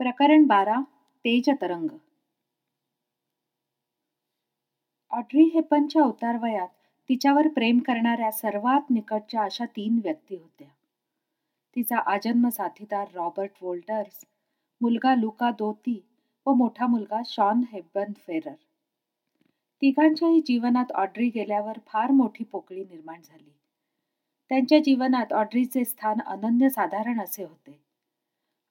प्रकरण बारा तेजतरंग ऑड्री हेपनच्या उतारवयात तिच्यावर प्रेम करणाऱ्या सर्वात निकटच्या अशा तीन व्यक्ती होत्या. तिचा आजन्म साथीदार रॉबर्ट वोल्टर्स मुलगा लुका दोती व मोठा मुलगा शॉन हेबन फेरर. तिघांच्याही जीवनात ऑड्री गेल्यावर फार मोठी पोकळी निर्माण झाली. त्यांच्या जीवनात ऑड्रीचे स्थान अनन्यसाधारण असे होते.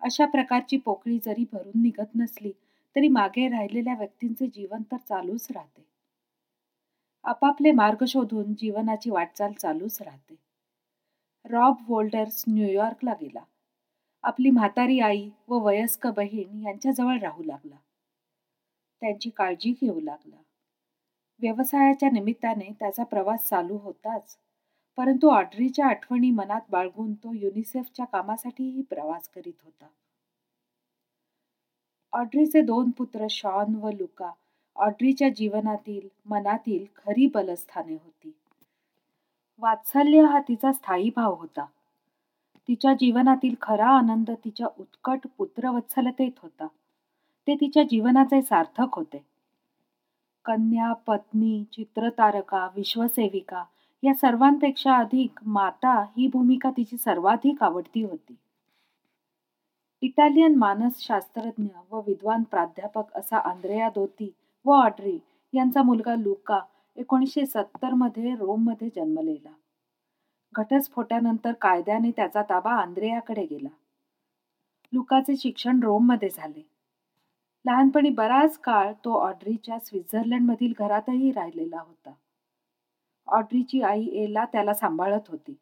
अशा प्रकारची पोकळी जरी भरून निघत नसली तरी मागे राहिलेल्या व्यक्तींचे जीवन तर चालूच राहते. आपापले मार्ग शोधून जीवनाची वाटचाल चालूच राहते. रॉब वोल्डर्स न्यूयॉर्कला गेला. आपली म्हातारी आई व वयस्क बहीण यांच्याजवळ राहू लागला. त्यांची काळजी घेऊ लागला. व्यवसायाच्या निमित्ताने त्याचा प्रवास चालू होताच परंतु ऑड्रीच्या आठवणी मनात बाळगून तो युनिसेफच्या कामासाठीही प्रवास करीत होता. ऑड्रीचे दोन पुत्र शॉन व लुका ऑड्रीच्या जीवनातील मनातील खरी बलस्थाने होती. वात्सल्य हा तिचा स्थायी भाव होता. तिच्या जीवनातील खरा आनंद तिच्या उत्कट पुत्रवत्सलतेत होता. ते तिच्या जीवनाचे सार्थक होते. कन्या पत्नी चित्रतारका विश्वसेविका या सर्वांपेक्षा अधिक माता ही भूमिका तिची सर्वाधिक आवडती होती. इटालियन मानसशास्त्रज्ञ व विद्वान प्राध्यापक असा आंद्रेया दोती व ऑड्री यांचा मुलगा लुका एकोणीसशे सत्तरमध्ये रोममध्ये जन्मलेला. घटस्फोटानंतर कायद्याने त्याचा ताबा आंद्रेयाकडे गेला. लुकाचे शिक्षण रोममध्ये झाले. लहानपणी बराच काळ तो ऑड्रीच्या स्वित्झर्लंडमधील घरातही राहिलेला होता. ऑड्रीची आई एला त्याला सांभाळत होती.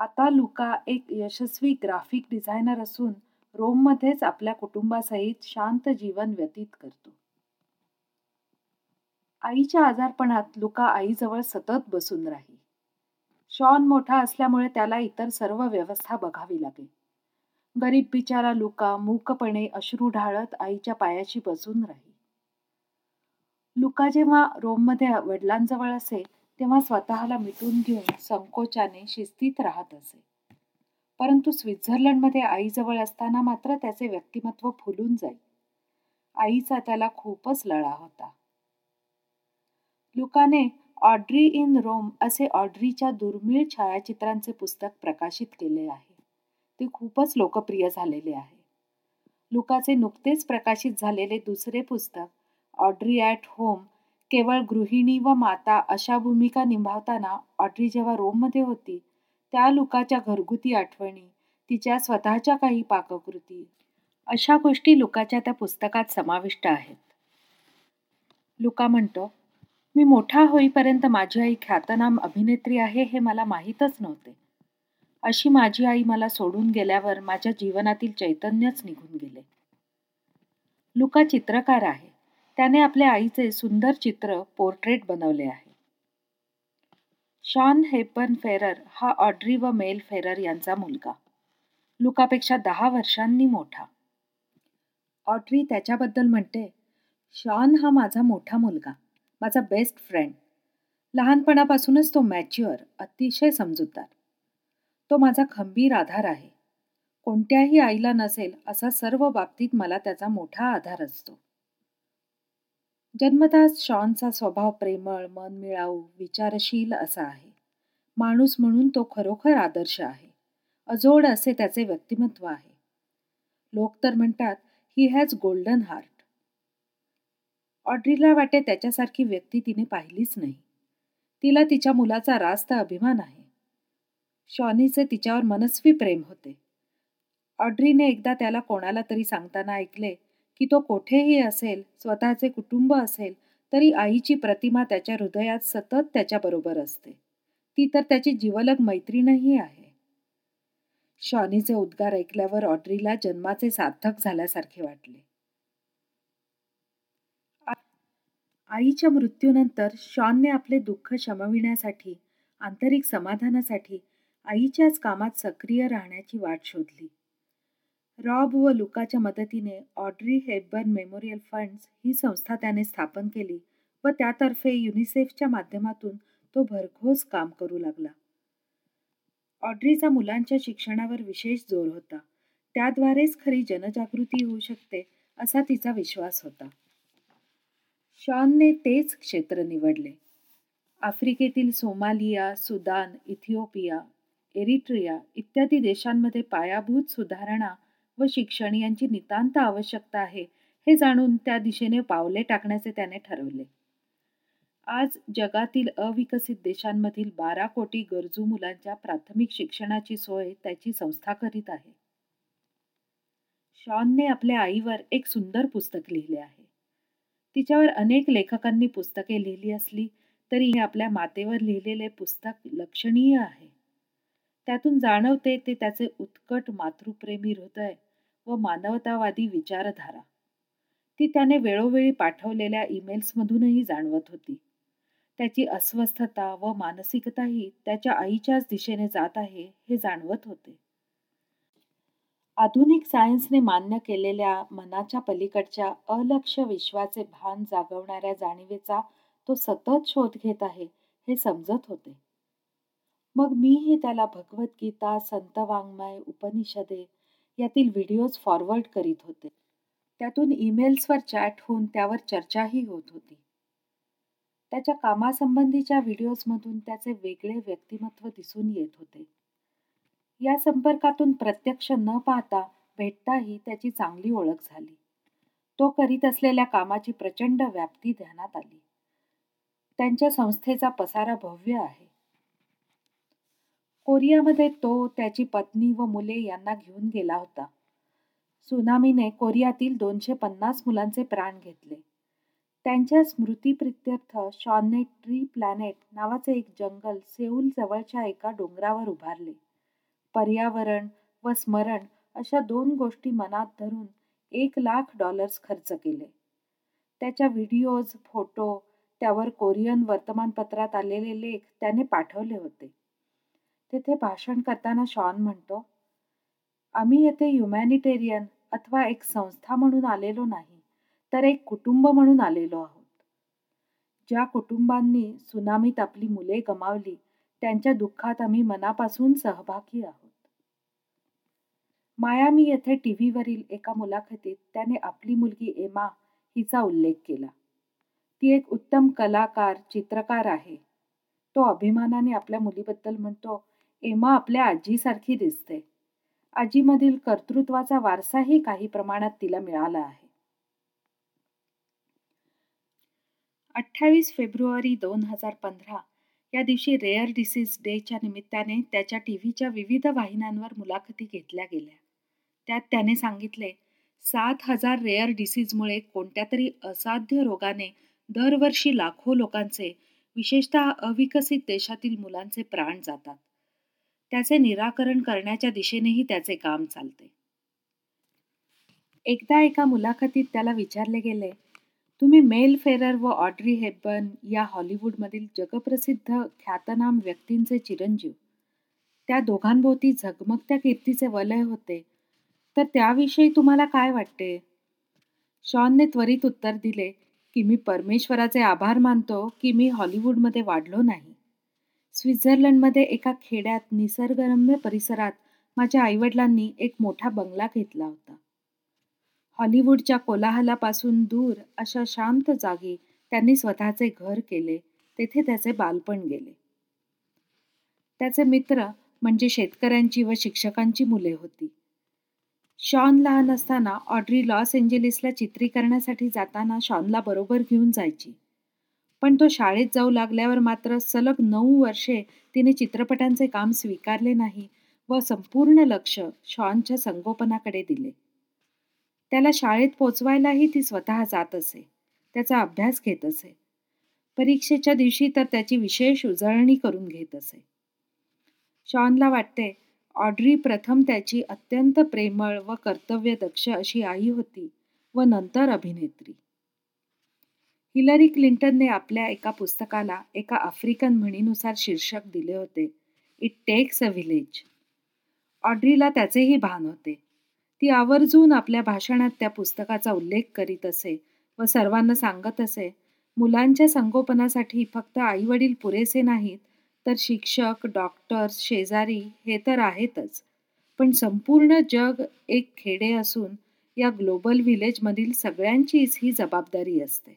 आता लुका एक यशस्वी ग्राफिक डिझायनर असून रोममध्येच आपल्या कुटुंबासहित शांत जीवन व्यतीत करतो. आईच्या आजारपणात लुका आईजवळ सतत बसून राही शॉन मोठा असल्यामुळे त्याला इतर सर्व व्यवस्था बघावी लागे गरीब बिचारा लुका मूकपणे अश्रू ढाळत आईच्या पायाशी बसून राही लुका जेव्हा रोममध्ये वडिलांजवळ असे तेव्हा स्वतःला मिटून घेऊन संकोचाने शिस्तीत राहत असे. परंतु स्वित्झर्लंडमध्ये आईजवळ असताना मात्र त्याचे व्यक्तिमत्व फुलून जाई. आईचा त्याला खूपच लळा होता. लुकाने ऑड्री इन रोम असे ऑड्रीच्या दुर्मिळ छायाचित्रांचे पुस्तक प्रकाशित केले आहे. ते खूपच लोकप्रिय झालेले आहे. लुकाचे नुकतेच प्रकाशित झालेले दुसरे पुस्तक ऑड्री ॲट होम केवळ गृहिणी व माता अशा भूमिका निभावताना ऑड्री जेव्हा रोममध्ये होती त्या लुकाच्या घरगुती आठवणी तिच्या स्वतःच्या काही पाककृती अशा गोष्टी लुकाच्या त्या पुस्तकात समाविष्ट आहेत. लुका म्हणतो मी मोठा होईपर्यंत माझी आई ख्यातनाम अभिनेत्री आहे हे मला माहीतच नव्हते. अशी माझी आई मला सोडून गेल्यावर माझ्या जीवनातील चैतन्यच निघून गेले. लुका चित्रकार आहे. त्याने आपल्या आईचे सुंदर चित्र पोर्ट्रेट बनवले आहे. शॉन हेपन फेरर हा ऑड्री व मेल फेरर यांचा मुलगा. लुकापेक्षा दहा वर्षांनी मोठा. ऑड्री त्याच्याबद्दल म्हणते शॉन हा माझा मोठा मुलगा माझा बेस्ट फ्रेंड. लहानपणापासूनच तो मॅच्युअर अतिशय समजूतदार. तो माझा खंबीर आधार आहे. कोणत्याही आईला नसेल असा सर्व बाबतीत मला त्याचा मोठा आधार असतो. जन्मताच शॉनचा स्वभाव प्रेमळ मन मिळावू विचारशील असा आहे. माणूस म्हणून तो खरोखर आदर्श आहे. अजोड असे त्याचे व्यक्तिमत्व आहे. लोक तर म्हणतात ही हॅज गोल्डन हार्ट. ऑड्रीला वाटे त्याच्यासारखी व्यक्ती तिने पाहिलीच नाही. तिला तिच्या मुलाचा रास्त अभिमान आहे. शॉनीचे तिच्यावर मनस्वी प्रेम होते. ऑड्रीने एकदा त्याला कोणाला तरी सांगताना ऐकले की तो कोठेही असेल स्वतःचे कुटुंब असेल तरी आईची प्रतिमा त्याच्या हृदयात सतत त्याच्याबरोबर असते. ती तर त्याची जीवलग मैत्रीणही आहे. शॉनीचे उद्गार ऐकल्यावर ऑड्रीला जन्माचे सार्थक झाल्यासारखे वाटले. आईच्या मृत्यूनंतर शॉनने आपले दुःख शमविण्यासाठी आंतरिक समाधानासाठी आईच्याच कामात सक्रिय राहण्याची वाट शोधली. रॉब व लुकाच्या मदतीने ऑड्री हेबर्न मेमोरियल फंड्स ही संस्था त्याने स्थापन केली व त्यातर्फे युनिसेफच्या माध्यमातून तो भरघोस काम करू लागला. ऑड्रीचा मुलांच्या शिक्षणावर विशेष जोर होता. त्याद्वारेच खरी जनजागृती होऊ शकते असा तिचा विश्वास होता. शॉनने तेच क्षेत्र निवडले. आफ्रिकेतील सोमालिया सुदान इथिओपिया एरिट्रिया इत्यादी देशांमध्ये पायाभूत सुधारणा व शिक्षण यांची नितांत आवश्यकता आहे हे जाणून त्या दिशेने पावले टाकण्याचे त्याने ठरवले. आज जगातील अविकसित देशांमधील बारा कोटी गरजू मुलांच्या प्राथमिक शिक्षणाची सोय त्याची संस्था करीत आहे. शॉनने आपल्या आईवर एक सुंदर पुस्तक लिहिले आहे. तिच्यावर अनेक लेखकांनी पुस्तके लिहिली असली तरी हे आपल्या मातेवर लिहिलेले पुस्तक लक्षणीय आहे. त्यातून जाणवते ते त्याचे उत्कट मातृप्रेमी हृदय व मानवतावादी विचारधारा. ती त्याने वेळोवेळी पाठवलेल्या ईमेल्समधूनही जाणवत होती. त्याची अस्वस्थता व मानसिकताही त्याच्या आईच्याच दिशेने जात आहे हे जाणवत होते. आधुनिक सायन्सने मान्य केलेल्या मनाच्या पलीकडच्या अलक्ष विश्वाचे भान जागवणाऱ्या जाणीवेचा तो सतत शोध घेत आहे हे समजत होते. मग मीही त्याला भगवद्गीता संत वाङ्मय उपनिषदे यातील व्हिडिओज फॉरवर्ड करीत होते. त्यातून ईमेल्सवर चॅट होऊन त्यावर चर्चाही होत होती. त्याच्या कामासंबंधीच्या व्हिडिओजमधून त्याचे वेगळे व्यक्तिमत्व दिसून येत होते. या संपर्कातून प्रत्यक्ष न पाहता भेटताही त्याची चांगली ओळख झाली. तो करीत असलेल्या कामाची प्रचंड व्याप्ती ध्यानात आली. त्यांच्या संस्थेचा पसारा भव्य आहे. कोरियामध्ये तो त्याची पत्नी व मुले यांना घेऊन गेला होता. सुनामीने कोरियातील दोनशे पन्नास मुलांचे प्राण घेतले. त्यांच्या स्मृतीप्रित्यर्थ शॉनने ट्री प्लॅनेट नावाचे एक जंगल सेऊल जवळच्या एका डोंगरावर उभारले. पर्यावरण व स्मरण अशा दोन गोष्टी मनात धरून एक लाख डॉलर्स खर्च केले. त्याच्या व्हिडिओज फोटो त्यावर कोरियन वर्तमानपत्रात आलेले लेख त्याने पाठवले होते. तेथे भाषण करताना शॉन म्हणतो आम्ही येथे ह्युमॅनिटेरियन अथवा एक संस्था म्हणून आलेलो नाही तर एक कुटुंब म्हणून आलेलो आहोत. ज्या कुटुंबांनी सुनामीत आपली मुले गमावली त्यांच्या दुःखात आम्ही मनापासून सहभागी आहोत. मायामी येथे टीव्हीवरील एका मुलाखतीत त्याने आपली मुलगी एमा हिचा उल्लेख केला. ती एक उत्तम कलाकार चित्रकार आहे. तो अभिमानाने आपल्या मुलीबद्दल म्हणतो एमा आपल्या आजीसारखी दिसते. आजीमधील कर्तृत्वाचा वारसाही काही प्रमाणात तिला मिळाला आहे. अठ्ठावीस फेब्रुवारी दोन हजार पंधरा या दिवशी रेअर डिसीज डेच्या निमित्ताने त्याच्या टी व्हीच्या विविध वाहिन्यांवर मुलाखती घेतल्या गेल्या. त्यात त्याने सांगितले सात हजार रेअर डिसीजमुळे कोणत्या तरी असाध्य रोगाने दरवर्षी लाखो लोकांचे विशेषतः अविकसित देशातील मुलांचे प्राण जातात. त्याचे निराकरण करण्याच्या दिशेनेही त्याचे काम चालते. एकदा एका मुलाखतीत त्याला विचारले गेले तुम्ही मेल फेरर व ऑड्री हेबन या हॉलिवूडमधील जगप्रसिद्ध ख्यातनाम व्यक्तींचे चिरंजीव. त्या दोघांभोवती झगमगत्या कीर्तीचे वलय होते. तर त्याविषयी तुम्हाला काय वाटते? शॉनने त्वरित उत्तर दिले की मी परमेश्वराचे आभार मानतो की मी हॉलिवूडमध्ये वाढलो नाही. स्वित्झर्लंडमध्ये एका खेड्यात निसर्गरम्य परिसरात माझ्या आईवडिलांनी एक मोठा बंगला घेतला होता. हॉलिवूडच्या कोलाहलापासून दूर अशा शांत जागी त्यांनी स्वतःचे घर केले तेथे त्याचे बालपण गेले. त्याचे मित्र म्हणजे शेतकऱ्यांची व शिक्षकांची मुले होती. शॉन लहान असताना ऑड्री लॉस एंजेलिसला चित्रीकरणासाठी जाताना शॉनला बरोबर घेऊन जायची. पण तो शाळेत जाऊ लागल्यावर मात्र सलग नऊ वर्षे तिने चित्रपटांचे काम स्वीकारले नाही व संपूर्ण लक्ष शॉनच्या संगोपनाकडे दिले. त्याला शाळेत पोचवायलाही ती स्वतः जात असे त्याचा अभ्यास घेत असे. परीक्षेच्या दिवशी तर त्याची विशेष उजळणी करून घेत असे. शॉनला वाटते ऑड्री प्रथम त्याची अत्यंत प्रेमळ व कर्तव्यदक्ष अशी आई होती व नंतर अभिनेत्री. हिलरी क्लिंटनने आपल्या एका पुस्तकाला एका आफ्रिकन म्हणीनुसार शीर्षक दिले होते. इट टेक्स अ व्हिलेज ऑड्रीला त्याचेही भान होते. ती आवर्जून आपल्या भाषणात त्या पुस्तकाचा उल्लेख करीत असे व सर्वांना सांगत असे मुलांच्या संगोपनासाठी फक्त आईवडील पुरेसे नाहीत तर शिक्षक डॉक्टर्स शेजारी हे तर आहेतच. पण संपूर्ण जग एक खेडे असून या ग्लोबल व्हिलेजमधील सगळ्यांचीच ही जबाबदारी असते.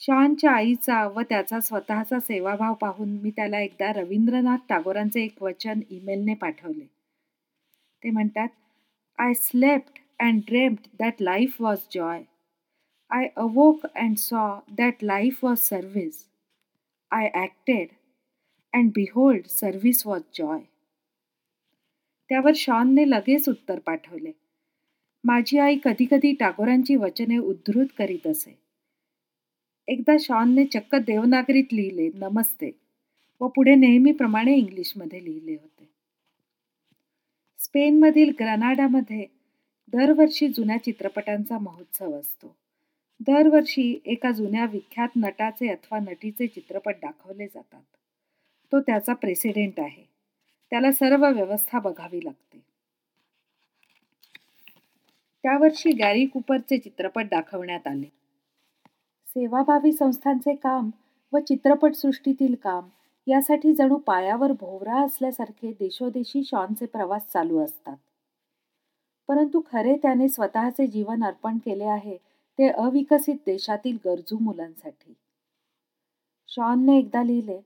शॉनच्या आईचा व त्याचा स्वतःचा सेवाभाव पाहून मी त्याला एकदा रवींद्रनाथ टागोरांचे एक वचन ईमेलने पाठवले. ते म्हणतात I slept and dreamed that life was joy I awoke and saw that life was service I acted and behold service was joy त्यावर शॉनने लगेच उत्तर पाठवले. माझी आई कधीकधी टागोरांची वचने उद्धृत करीत असे. एकदा शॉनने चक्क देवनागरीत लिहिले नमस्ते. व पुढे नेहमीप्रमाणे इंग्लिशमध्ये लिहिले होते. स्पेनमधील ग्रनाडामध्ये दरवर्षी जुन्या चित्रपटांचा महोत्सव असतो. दरवर्षी एका जुन्या विख्यात नटाचे अथवा नटीचे चित्रपट दाखवले जातात. तो त्याचा प्रेसिडेंट आहे. त्याला सर्व व्यवस्था बघावी लागते. त्यावर्षी गॅरी कुपरचे चित्रपट दाखवण्यात आले. सेवाभावी संस्थांचे काम व चित्रपटसृष्टीतील काम यासाठी जणू पायावर भोवरा असल्यासारखे देशोदेशी शॉनचे प्रवास चालू असतात. परंतु खरे त्याने स्वतःचे जीवन अर्पण केले आहे ते अविकसित देशातील गरजू मुलांसाठी. शॉनने एकदा लिहिले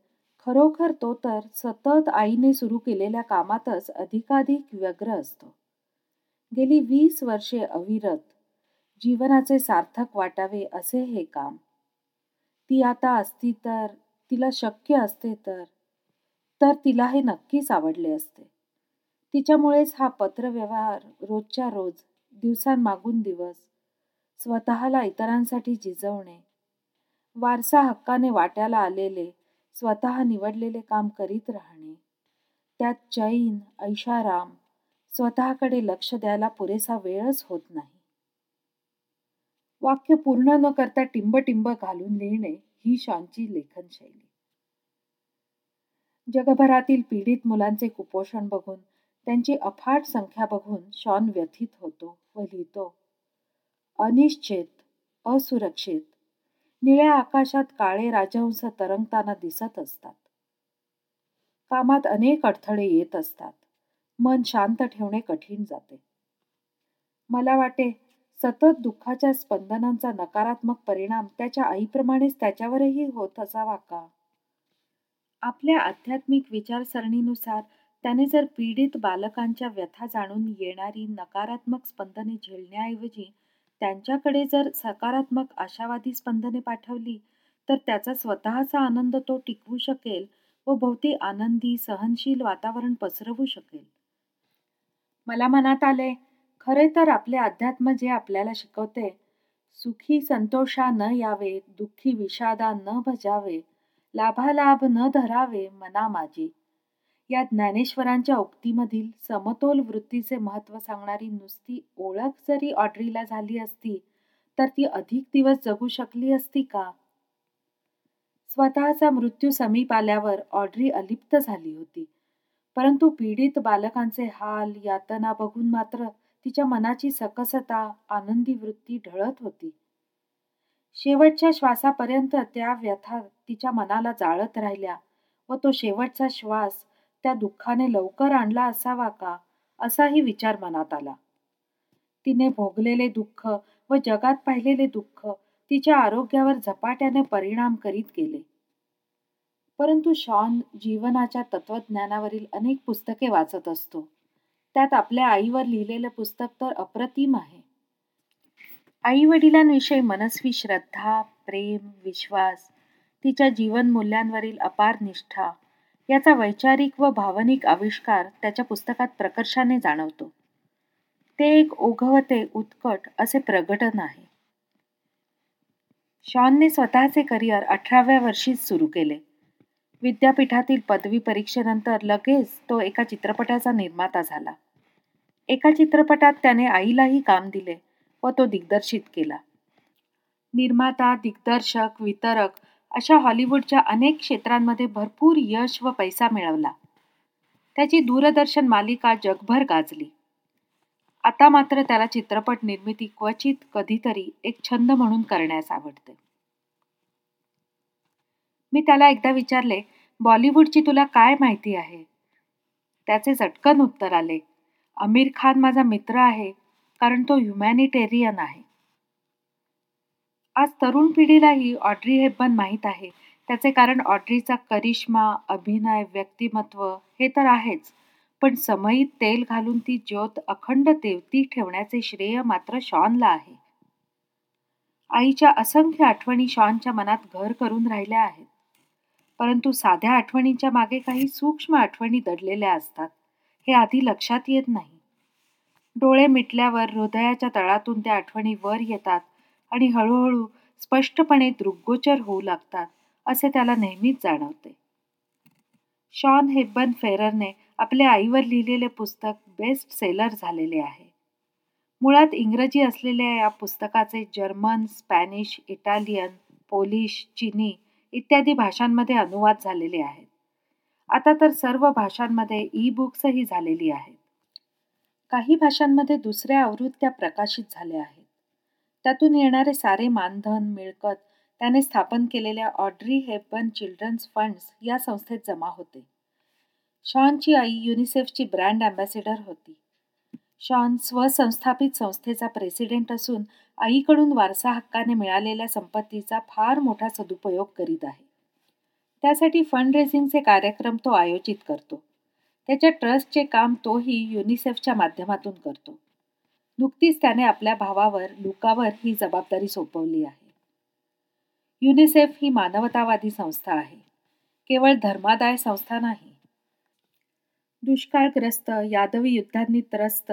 खरोखर तो तर सतत आईने सुरू केलेल्या कामातच अधिकाधिक व्यग्र असतो. गेली वीस वर्षे अविरत जीवनाचे सार्थक वाटावे असे हे काम. ती आता असती तर तिला शक्य असते तर तर तिला हे नक्कीच आवडले असते. तिच्यामुळेच हा पत्रव्यवहार रोजच्या रोज दिवसांमागून दिवस स्वतःला इतरांसाठी झिजवणे वारसा हक्काने वाट्याला आलेले स्वतः निवडलेले काम करीत राहणे त्यात चैन ऐशाराम स्वतःकडे लक्ष द्यायला पुरेसा वेळच होत नाही. वाक्य पूर्ण न करता टिंब टिंब घालून लिहिणे ही शॉनची लेखनशैली. जगभरातील पीडित मुलांचे कुपोषण बघून त्यांची अफाट संख्या बघून शॉन व्यथित होतो व लिहितो अनिश्चित असुरक्षित निळ्या आकाशात काळे राजहंस तरंगताना दिसत असतात. कामात अनेक अडथळे येत असतात. मन शांत ठेवणे कठीण जाते. मला वाटे सतत दुःखाच्या स्पंदनांचा नकारात्मक परिणाम त्याच्या आईप्रमाणेच त्याच्यावरही होत असावा का? आपल्या आध्यात्मिक विचारसरणीनुसार त्याने जर पीडित बालकांच्या व्यथा जाणून येणारी नकारात्मक स्पंदने झेलण्याऐवजी त्यांच्याकडे जर सकारात्मक आशावादी स्पंदने पाठवली तर त्याचा स्वतःचा आनंद तो टिकवू शकेल व भोवती आनंदी सहनशील वातावरण पसरवू शकेल. मला मनात आले खरे तर आपले अध्यात्म जे आपल्याला शिकवते सुखी संतोषा न यावे दुःखी विषादा न भजावे लाभालाभ न धरावे मना माझी. या ज्ञानेश्वरांच्या उक्तीमधील समतोल वृत्तीचे महत्त्व सांगणारी नुसती ओळख जरी ऑड्रीला झाली असती तर ती अधिक दिवस जगू शकली असती का? स्वतःचा मृत्यू समीप आल्यावर ऑड्री अलिप्त झाली होती. परंतु पीडित बालकांचे हाल यातना बघून मात्र तिच्या मनाची सकसता आनंदी वृत्ती ढळत होती. शेवटच्या श्वासापर्यंत त्या व्यथा तिच्या मनाला जाळत राहिल्या व तो शेवटचा श्वास त्या दुःखाने लवकर आणला असावा का असाही विचार मनात आला. तिने भोगलेले दुःख व जगात पाहिलेले दुःख तिच्या आरोग्यावर झपाट्याने परिणाम करीत गेले. परंतु शॉन जीवनाच्या तत्वज्ञानावरील अनेक पुस्तके वाचत असतो. त्यात आपल्या आईवर लिहिलेलं पुस्तक तर अप्रतिम आहे. आई वडिलांविषयी मनस्वी श्रद्धा प्रेम विश्वास तिच्या जीवन मूल्यांवरील अपार निष्ठा याचा वैचारिक व भावनिक आविष्कार त्याच्या पुस्तकात प्रकर्षाने जाणवतो. ते एक ओघवते उत्कट असे प्रगटन आहे. शॉनने स्वतःचे करिअर अठराव्या वर्षीच सुरू केले. विद्यापीठातील पदवी परीक्षेनंतर लगेच तो एका चित्रपटाचा निर्माता झाला. एका चित्रपटात त्याने आईलाही काम दिले व तो दिग्दर्शित केला. निर्माता दिग्दर्शक वितरक अशा हॉलिवूडच्या अनेक क्षेत्रांमध्ये भरपूर यश व पैसा मिळवला. त्याची दूरदर्शन मालिका जगभर गाजली. आता मात्र त्याला चित्रपट निर्मिती क्वचित कधीतरी एक छंद म्हणून करण्यास आवडते. मी त्याला एकदा विचारले बॉलिवूडची तुला काय माहिती आहे? त्याचे चटकन उत्तर आले आमिर खान माझा मित्र आहे कारण तो ह्युमॅनिटेरियन आहे. आज तरुण पिढीलाही ऑड्री हेबन माहीत आहे. त्याचे कारण ऑड्रीचा करिश्मा अभिनय व्यक्तिमत्व हे तर आहेच पण समयी तेल घालून ती ज्योत अखंड तेवती ठेवण्याचे श्रेय मात्र शॉनला आहे. आईच्या असंख्य आठवणी शॉनच्या मनात घर करून राहिल्या आहेत. परंतु साध्या आठवणींच्या मागे काही सूक्ष्म आठवणी दडलेल्या असतात हे आधी लक्षात येत नाही. डोळे मिटल्यावर हृदयाच्या तळातून त्या आठवणी वर येतात आणि हळूहळू स्पष्टपणे दृग्गोचर होऊ लागतात असे त्याला नेहमीच जाणवते. शॉन हेब्बन फेररने आपल्या आईवर लिहिलेले पुस्तक बेस्ट सेलर झालेले आहे. मुळात इंग्रजी असलेल्या या पुस्तकाचे जर्मन स्पॅनिश इटालियन पोलिश चिनी इत्यादी भाषांमध्ये अनुवाद झालेले आहेत. आता तर सर्व भाषांमध्ये ई बुक्सही झालेली आहेत. काही भाषांमध्ये दुसऱ्या आवृत्त्या प्रकाशित झाल्या आहेत. त्यातून येणारे सारे मानधन मिळकत त्याने स्थापन केलेल्या ऑड्री हेपन चिल्ड्रन्स फंड्स या संस्थेत जमा होते. शॉनची आई युनिसेफची ब्रँड अँबॅसेडर होती. शॉन स्वसंस्थापित संस्थेचा प्रेसिडेंट असून आईकडून वारसा हक्काने मिळालेल्या संपत्तीचा फार मोठा सदुपयोग करीत आहे. त्यासाठी फंड रेझिंगचे कार्यक्रम तो आयोजित करतो. त्याच्या ट्रस्टचे काम तोही युनिसेफच्या माध्यमातून करतो. नुकतीच त्याने आपल्या भावावर लुकावर ही जबाबदारी सोपवली आहे. युनिसेफ ही मानवतावादी संस्था आहे. केवळ धर्मादाय संस्था नाही दुष्काळग्रस्त यादवी युद्धांनी त्रस्त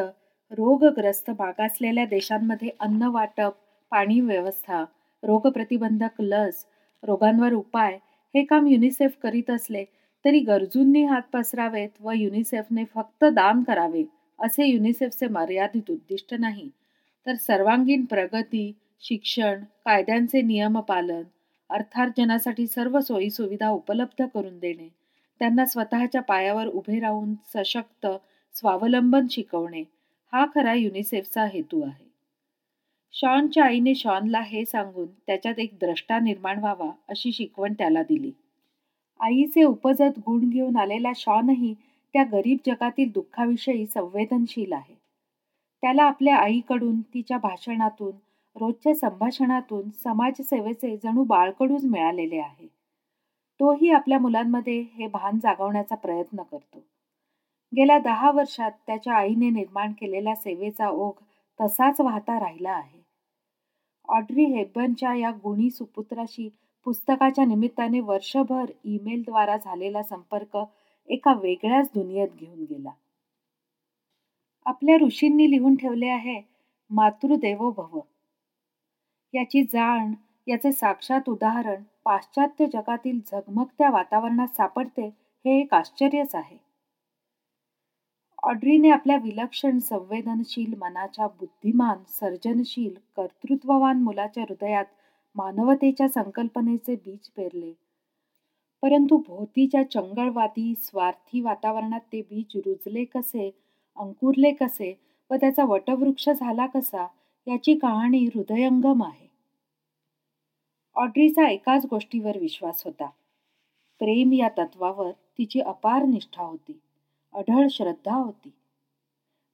रोगग्रस्त मागासलेल्या देशांमध्ये अन्न वाटप पाणी व्यवस्था रोगप्रतिबंधक लस रोगांवर उपाय हे काम युनिसेफ करीत असले तरी गरजूंनी हात पसरावेत व युनिसेफने फक्त दान करावे असे युनिसेफचे मर्यादित उद्दिष्ट नाही. तर सर्वांगीण प्रगती शिक्षण कायद्यांचे नियमपालन अर्थार्जनासाठी सर्व सोयीसुविधा उपलब्ध करून देणे त्यांना स्वतःच्या पायावर उभे राहून सशक्त स्वावलंबन शिकवणे हा खरा युनिसेफचा हेतू आहे. शॉनच्या आईने शॉनला हे सांगून त्याच्यात एक द्रष्टा निर्माण व्हावा अशी शिकवण त्याला दिली. आईचे उपजत गुण घेऊन आलेला शॉनही त्या गरीब जगातील दुःखाविषयी संवेदनशील आहे. त्याला आपल्या आईकडून तिच्या भाषणातून रोजच्या संभाषणातून समाजसेवेचे जणू बाळकडूच मिळालेले आहे. तोही आपल्या मुलांमध्ये हे भान जागवण्याचा प्रयत्न करतो. गेल्या दहा वर्षात त्याच्या आईने निर्माण केलेल्या सेवेचा ओघ तसाच वाहता राहिला आहे. ऑड्री हेबनच्या या गुणी सुपुत्राशी पुस्तकाच्या निमित्ताने वर्षभर ईमेलद्वारा झालेला संपर्क एका वेगळ्याच दुनियेत घेऊन गेला. आपल्या ऋषींनी लिहून ठेवले आहे मातृदेवो भव. याची जाण याचे साक्षात उदाहरण पाश्चात्य जगातील झगमगत्या वातावरणात सापडते हे एक आश्चर्यच आहे. ऑड्रीने आपल्या विलक्षण संवेदनशील मनाच्या बुद्धिमान सर्जनशील कर्तृत्ववान मुलाच्या हृदयात मानवतेच्या संकल्पनेचे बीज पेरले. परंतु भोवतीच्या चंगळवादी स्वार्थी वातावरणात ते बीज रुजले कसे अंकुरले कसे व त्याचा वटवृक्ष झाला कसा याची कहाणी हृदयंगम आहे. ऑड्रीचा एकाच गोष्टीवर विश्वास होता. प्रेम या तत्वावर तिची अपार निष्ठा होती. अढळ श्रद्धा होती.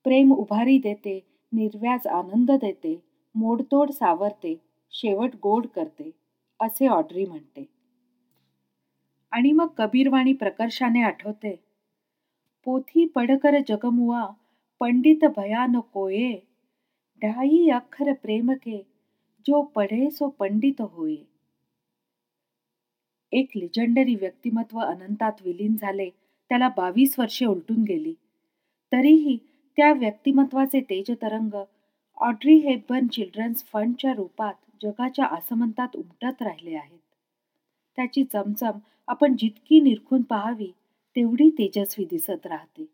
प्रेम उभारी देते निर्व्याज आनंद देते मोडतोड सावरते शेवट गोड करते असे ऑड्री म्हणते. आणि मग कबीरवाणी प्रकर्षाने आठवते. पोथी पडकर जगमुआ पंडित भयान कोये ढाई अखर प्रेम के जो पढे सो पंडित होई. एक लिजंडरी व्यक्तिमत्व अनंतात विलीन झाले त्याला बावीस वर्षे उलटून गेली. तरीही त्या व्यक्तिमत्वाचे तेजतरंग ऑड्री हेबर्न चिल्ड्रन्स फंडच्या रूपात जगाच्या आसमंतात उमटत राहिले आहेत. त्याची चमचम आपण जितकी निरखून पाहावी तेवढी तेजस्वी दिसत राहते.